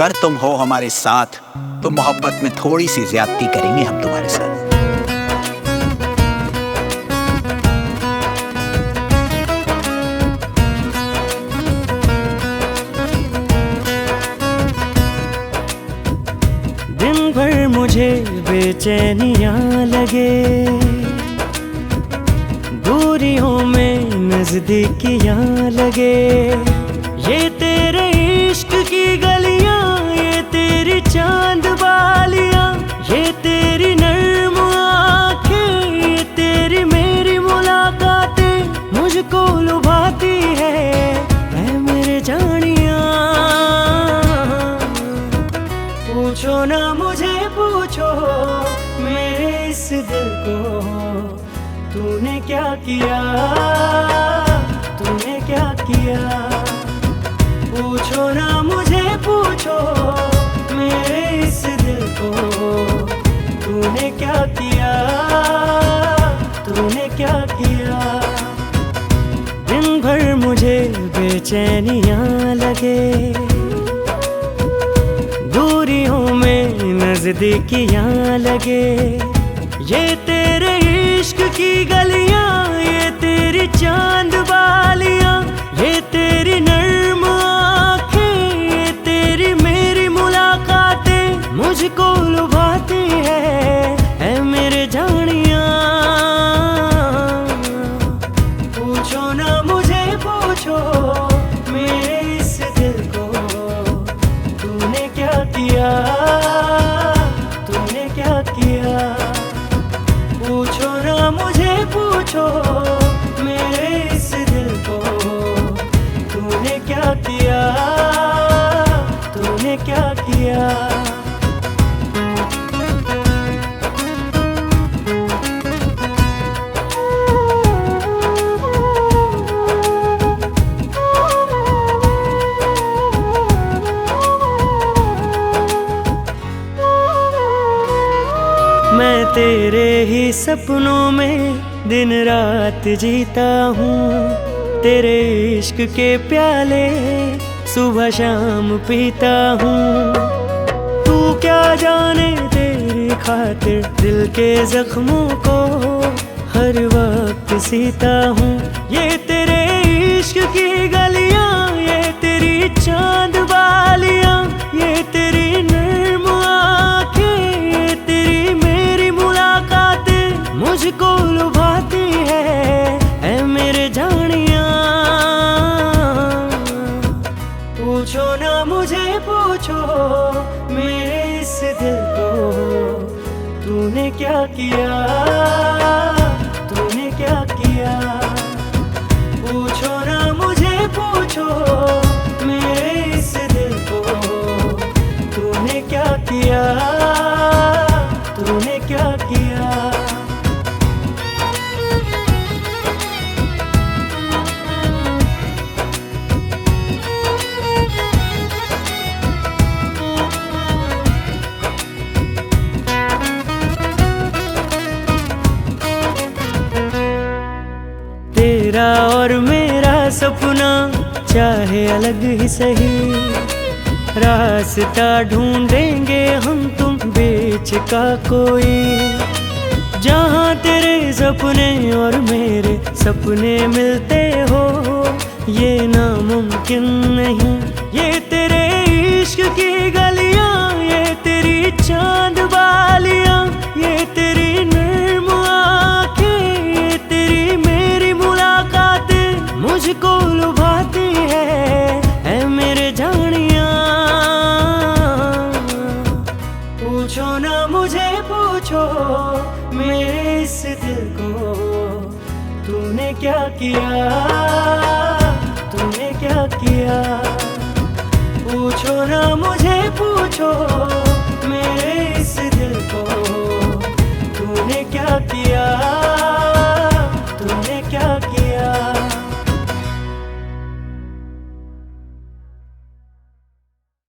अगर तुम हो हमारे साथ तो मोहब्बत में थोड़ी सी ज्यादती करेंगे हम तुम्हारे साथ। दिन भर मुझे बेचैनियाँ लगे। दूरियों में नजदीकियाँ लगे। ये तेरे इश्क की तेरी चाँद बालियाँ, ये तेरी नर्म आँखें, ये तेरी मेरी मुलाकातें मुझको लुभाती है ऐ मेरे जानिया। पूछो ना मुझे, पूछो मेरे इस दिल को, तूने क्या किया? तूने क्या किया? पूछो ना मुझे, पूछो मुझे बेचैनियाँ लगे। दूरियों में नजदीकियाँ लगे। ये तेरे इश्क की गलियाँ, ये तेरी चाँद बालियाँ ये क्या? तूने क्या किया? पूछो ना मुझे पूछो। ही सपनों में दिन रात जीता हूँ। तेरे इश्क के प्याले सुबह शाम पीता हूँ। तू क्या जाने तेरी खातिर दिल के जख्मों को हर वक्त सीता हूँ। ये पूछो ना मुझे पूछो मेरे इस दिल को तूने क्या किया? तेरा और मेरा सपना चाहे अलग ही सही। रास्ता ढूंढेंगे हम तुम बीच का कोई। जहाँ तेरे सपने और मेरे सपने मिलते हो, ये नामुमकिन नहीं। ये तेरे इश्क की मुझे पूछो मेरे इस दिल को तूने क्या किया? तूने क्या किया? पूछो ना मुझे, पूछो मेरे इस दिल को तूने क्या किया?